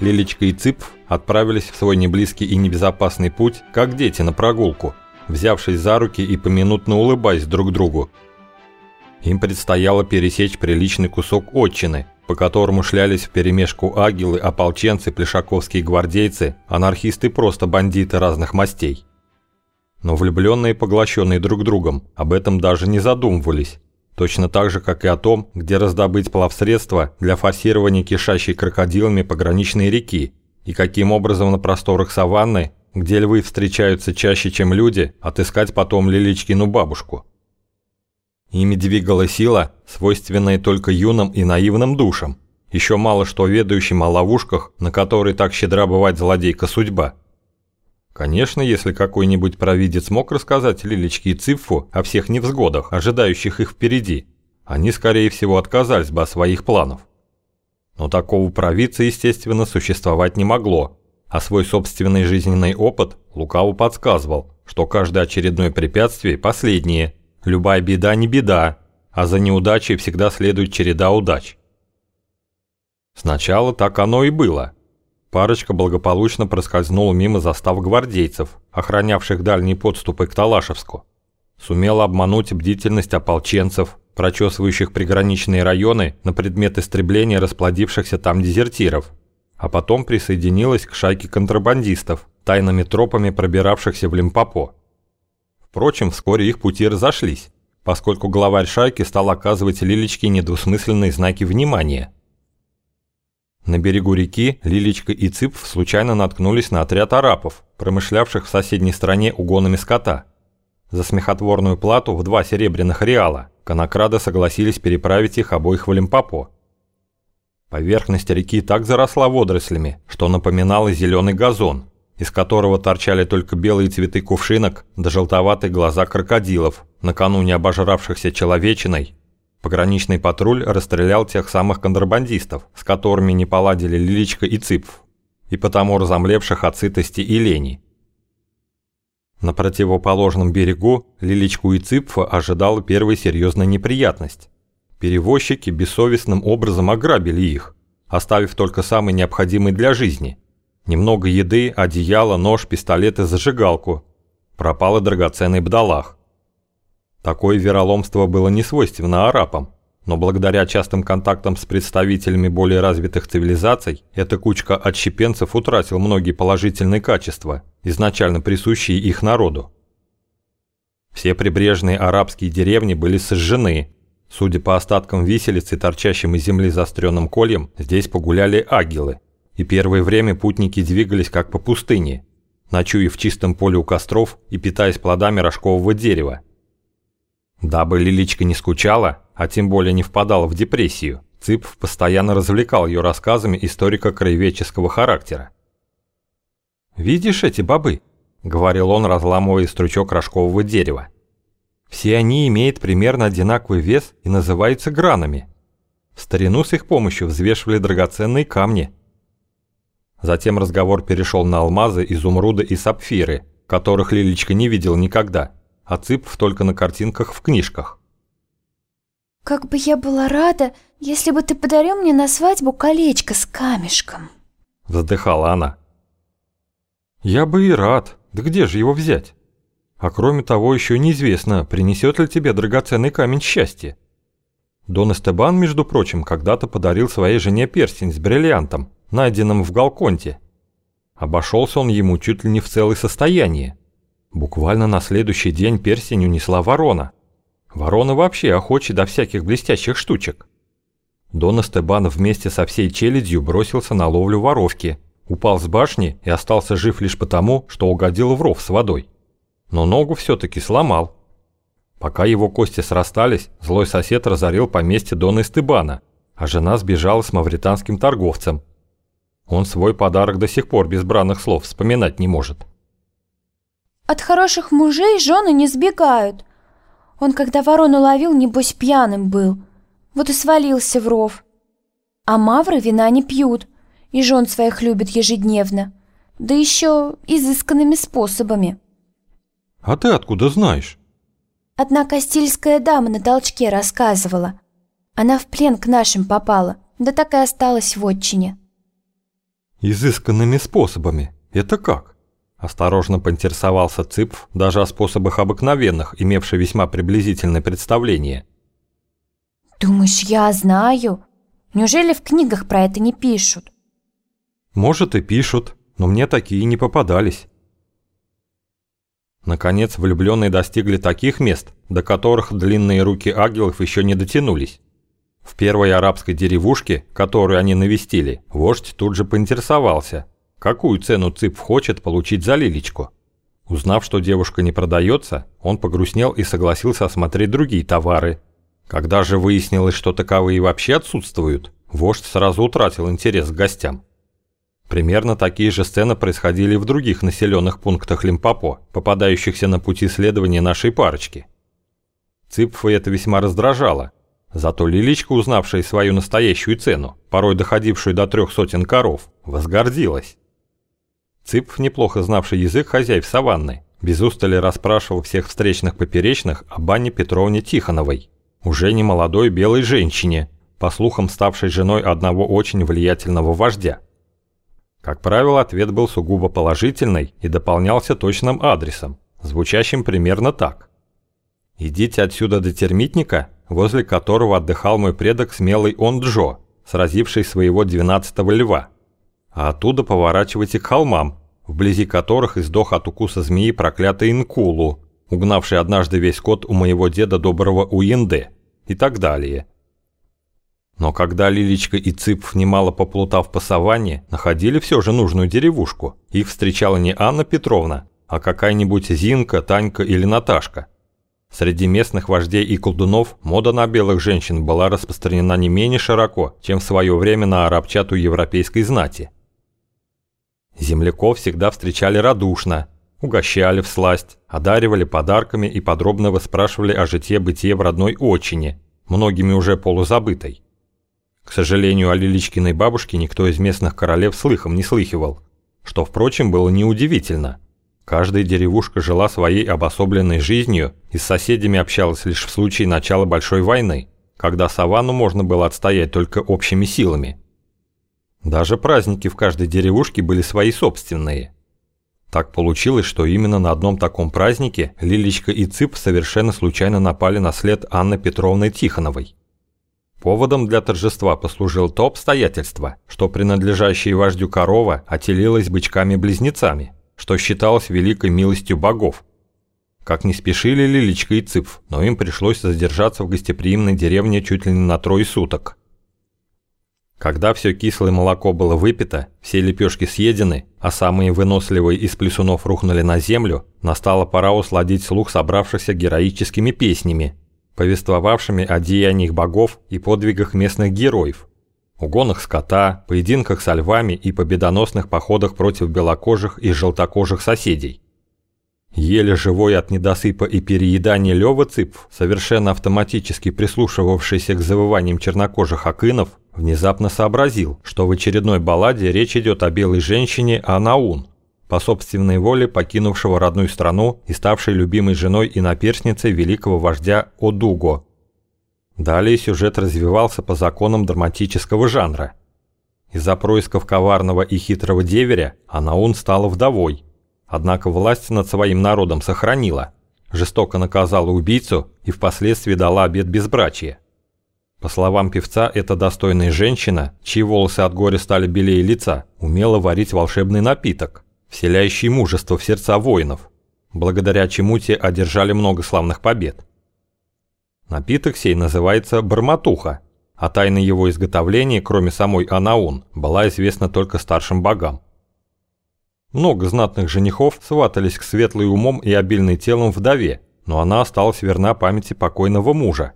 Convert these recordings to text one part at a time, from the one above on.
Лилечка и Цыпф отправились в свой неблизкий и небезопасный путь, как дети на прогулку, взявшись за руки и поминутно улыбаясь друг другу. Им предстояло пересечь приличный кусок отчины, по которому шлялись вперемешку агилы, ополченцы, плешаковские гвардейцы, анархисты просто бандиты разных мастей. Но влюбленные, поглощенные друг другом, об этом даже не задумывались. Точно так же, как и о том, где раздобыть плавсредства для форсирования кишащей крокодилами пограничной реки, и каким образом на просторах саванны, где львы встречаются чаще, чем люди, отыскать потом Лиличкину бабушку. Ими двигала сила, свойственная только юным и наивным душам, еще мало что ведающим о ловушках, на которые так щедра бывает злодейка судьба. Конечно, если какой-нибудь провидец мог рассказать Лилечке и Циффу о всех невзгодах, ожидающих их впереди, они, скорее всего, отказались бы от своих планов. Но такого провидца, естественно, существовать не могло, а свой собственный жизненный опыт лукаво подсказывал, что каждое очередное препятствие – последнее, любая беда не беда, а за неудачей всегда следует череда удач. Сначала так оно и было – Парочка благополучно проскользнула мимо застав гвардейцев, охранявших дальние подступы к Талашевску. Сумела обмануть бдительность ополченцев, прочесывающих приграничные районы на предмет истребления расплодившихся там дезертиров, а потом присоединилась к шайке контрабандистов, тайными тропами пробиравшихся в Лимпопо. Впрочем, вскоре их пути разошлись, поскольку главарь шайки стал оказывать Лилечке недвусмысленные знаки внимания – на берегу реки Лилечка и Цыпф случайно наткнулись на отряд арапов, промышлявших в соседней стране угонами скота. За смехотворную плату в два серебряных реала конокрады согласились переправить их обоих в Олимпопо. Поверхность реки так заросла водорослями, что напоминала зеленый газон, из которого торчали только белые цветы кувшинок да желтоватые глаза крокодилов, накануне обожравшихся человечиной Пограничный патруль расстрелял тех самых контрабандистов, с которыми не поладили Лиличка и Цыпф, и потому разомлевших от сытости и лени. На противоположном берегу Лиличку и Цыпфа ожидала первая серьезная неприятность. Перевозчики бессовестным образом ограбили их, оставив только самый необходимый для жизни. Немного еды, одеяло, нож, пистолет и зажигалку. Пропал и драгоценный бдалах. Такое вероломство было не свойственно арабам, но благодаря частым контактам с представителями более развитых цивилизаций, эта кучка отщепенцев утратила многие положительные качества, изначально присущие их народу. Все прибрежные арабские деревни были сожжены. Судя по остаткам виселицы, торчащим из земли заостренным кольем, здесь погуляли агилы. И первое время путники двигались как по пустыне, ночуя в чистом поле у костров и питаясь плодами рожкового дерева, Дабы Лиличка не скучала, а тем более не впадала в депрессию, Цыпов постоянно развлекал ее рассказами историко-краеведческого характера. «Видишь эти бобы?» – говорил он, разламывая стручок рожкового дерева. «Все они имеют примерно одинаковый вес и называются гранами. В старину с их помощью взвешивали драгоценные камни». Затем разговор перешел на алмазы, изумруды и сапфиры, которых Лилечка не видел никогда – а Цыпов только на картинках в книжках. «Как бы я была рада, если бы ты подарил мне на свадьбу колечко с камешком!» Вздыхала она. «Я бы и рад, да где же его взять? А кроме того, еще неизвестно, принесет ли тебе драгоценный камень счастья. Дон Эстебан, между прочим, когда-то подарил своей жене перстень с бриллиантом, найденным в Галконте. Обошелся он ему чуть ли не в целое состояние. Буквально на следующий день перстень унесла ворона. Ворона вообще охочет до всяких блестящих штучек. Дон Эстебан вместе со всей челядью бросился на ловлю воровки, упал с башни и остался жив лишь потому, что угодил в ров с водой. Но ногу все-таки сломал. Пока его кости срастались, злой сосед разорил поместье Дона Эстебана, а жена сбежала с мавританским торговцем. Он свой подарок до сих пор без бранных слов вспоминать не может. От хороших мужей жены не сбегают. Он, когда ворону ловил, небось пьяным был. Вот и свалился в ров. А мавры вина не пьют, и жен своих любят ежедневно. Да еще изысканными способами. А ты откуда знаешь? Одна кастильская дама на толчке рассказывала. Она в плен к нашим попала, да так и осталась в отчине. Изысканными способами. Это как? Осторожно поинтересовался Цыпф даже о способах обыкновенных, имевший весьма приблизительное представление. Думаешь, я знаю? Неужели в книгах про это не пишут? Может и пишут, но мне такие не попадались. Наконец, влюбленные достигли таких мест, до которых длинные руки ангелов еще не дотянулись. В первой арабской деревушке, которую они навестили, вождь тут же поинтересовался, какую цену Цып хочет получить за лилечку. Узнав, что девушка не продается, он погрустнел и согласился осмотреть другие товары. Когда же выяснилось, что таковые вообще отсутствуют, вождь сразу утратил интерес к гостям. Примерно такие же сцены происходили в других населенных пунктах Лимпопо, попадающихся на пути следования нашей парочки. Цыпфа это весьма раздражало. Зато Лиличка, узнавшая свою настоящую цену, порой доходившую до трех сотен коров, возгордилась. Цыпф, неплохо знавший язык хозяев саванны, без устали расспрашивал всех встречных поперечных об Анне Петровне Тихоновой, уже не молодой белой женщине, по слухам ставшей женой одного очень влиятельного вождя. Как правило, ответ был сугубо положительный и дополнялся точным адресом, звучащим примерно так. «Идите отсюда до термитника, возле которого отдыхал мой предок смелый Онджо, сразивший своего двенадцатого льва. А оттуда поворачивайте к холмам, вблизи которых издох от укуса змеи проклятый Инкулу, угнавший однажды весь скот у моего деда доброго Уенде, и так далее. Но когда Лилечка и Цып, немало поплутав по саванне, находили все же нужную деревушку, их встречала не Анна Петровна, а какая-нибудь Зинка, Танька или Наташка. Среди местных вождей и колдунов мода на белых женщин была распространена не менее широко, чем в свое время на арабчату европейской знати. Земляков всегда встречали радушно, угощали в сласть, одаривали подарками и подробно выспрашивали о житье-бытие в родной отчине, многими уже полузабытой. К сожалению, о Лиличкиной бабушке никто из местных королев слыхом не слыхивал, что, впрочем, было неудивительно. Каждая деревушка жила своей обособленной жизнью и с соседями общалась лишь в случае начала Большой войны, когда саванну можно было отстоять только общими силами. Даже праздники в каждой деревушке были свои собственные. Так получилось, что именно на одном таком празднике Лилечка и Цып совершенно случайно напали на след Анны Петровны Тихоновой. Поводом для торжества послужило то обстоятельство, что принадлежащая вождю корова отелилась бычками-близнецами, что считалось великой милостью богов. Как не спешили Лиличка и Цыпф, но им пришлось задержаться в гостеприимной деревне чуть ли не на трое суток. Когда все кислое молоко было выпито, все лепешки съедены, а самые выносливые из плесунов рухнули на землю, настала пора усладить слух собравшихся героическими песнями, повествовавшими о деяниях богов и подвигах местных героев, угонах скота, поединках со львами и победоносных походах против белокожих и желтокожих соседей. Еле живой от недосыпа и переедания Лёва Цыпф, совершенно автоматически прислушивавшийся к завываниям чернокожих акынов, внезапно сообразил, что в очередной балладе речь идет о белой женщине Анаун, по собственной воле покинувшего родную страну и ставшей любимой женой и наперсницей великого вождя Одуго. Далее сюжет развивался по законам драматического жанра. Из-за происков коварного и хитрого деверя Анаун стала вдовой, однако власть над своим народом сохранила, жестоко наказала убийцу и впоследствии дала обет безбрачия. По словам певца, эта достойная женщина, чьи волосы от горя стали белее лица, умела варить волшебный напиток – вселяющий мужество в сердца воинов, благодаря чему те одержали много славных побед. Напиток сей называется барматуха, а тайна его изготовления, кроме самой Анаун, была известна только старшим богам. Много знатных женихов сватались к светлой умом и обильной телом вдове, но она осталась верна памяти покойного мужа.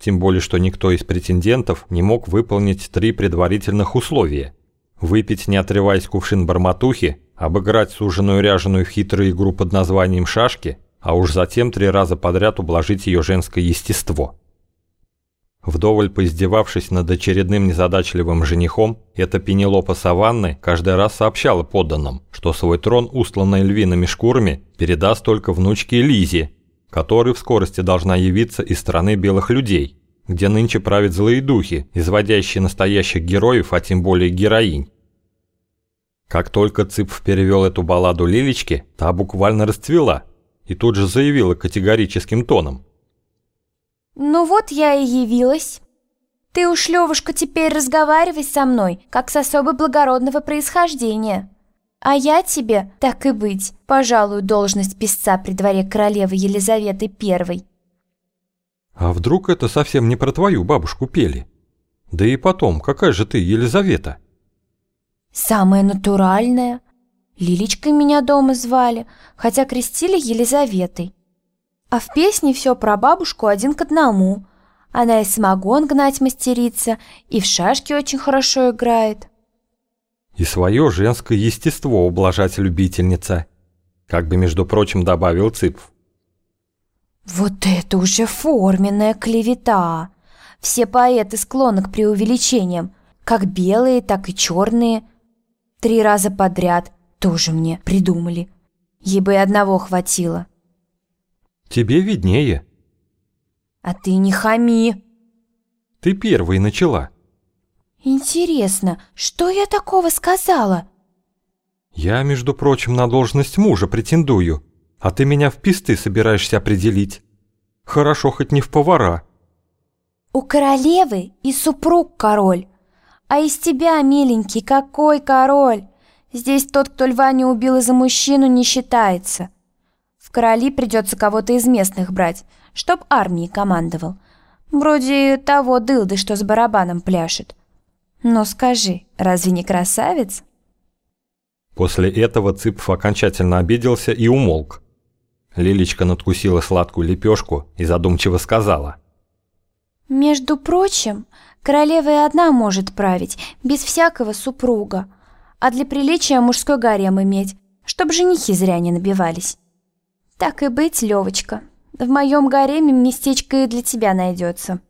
Тем более, что никто из претендентов не мог выполнить три предварительных условия. Выпить, не отрываясь кувшин барматухи, обыграть суженую ряженую в хитрую игру под названием «шашки», а уж затем три раза подряд ублажить ее женское естество. Вдоволь поиздевавшись над очередным незадачливым женихом, эта Пенелопа Саванны каждый раз сообщала подданным, что свой трон, устланный львиными шкурами, передаст только внучке Лизе, которая в скорости должна явиться из страны белых людей, где нынче правят злые духи, изводящие настоящих героев, а тем более героинь. Как только Цыпф перевел эту балладу Лилечке, та буквально расцвела и тут же заявила категорическим тоном. «Ну вот я и явилась. Ты уж, Левушка, теперь разговаривай со мной, как с особой благородного происхождения. А я тебе, так и быть, пожалуй, должность писца при дворе королевы Елизаветы Первой». «А вдруг это совсем не про твою бабушку пели? Да и потом, какая же ты, Елизавета?» Самое натуральное. Лилечкой меня дома звали, хотя крестили Елизаветой. А в песне все про бабушку один к одному. Она и самогон гнать мастерица, и в шашки очень хорошо играет. И свое женское естество ублажать любительница. Как бы, между прочим, добавил Цыпв. Вот это уже форменная клевета. Все поэты склонны к преувеличениям, как белые, так и черные – Три раза подряд тоже мне придумали. Ей бы и одного хватило. Тебе виднее. А ты не хами. Ты первой начала. Интересно, что я такого сказала? Я, между прочим, на должность мужа претендую, а ты меня в писты собираешься определить. Хорошо, хоть не в повара. У королевы и супруг король. А из тебя, миленький, какой король? Здесь тот, кто льва не убил из-за мужчину, не считается. Короли придется кого-то из местных брать, чтоб армией командовал. Вроде того дылды, что с барабаном пляшет. Но скажи, разве не красавец? После этого Цыпф окончательно обиделся и умолк. Лилечка надкусила сладкую лепешку и задумчиво сказала. «Между прочим, Королева и одна может править, без всякого супруга. А для приличия мужской гарем иметь, чтоб женихи зря не набивались. Так и быть, Левочка, в моем гареме местечко и для тебя найдется.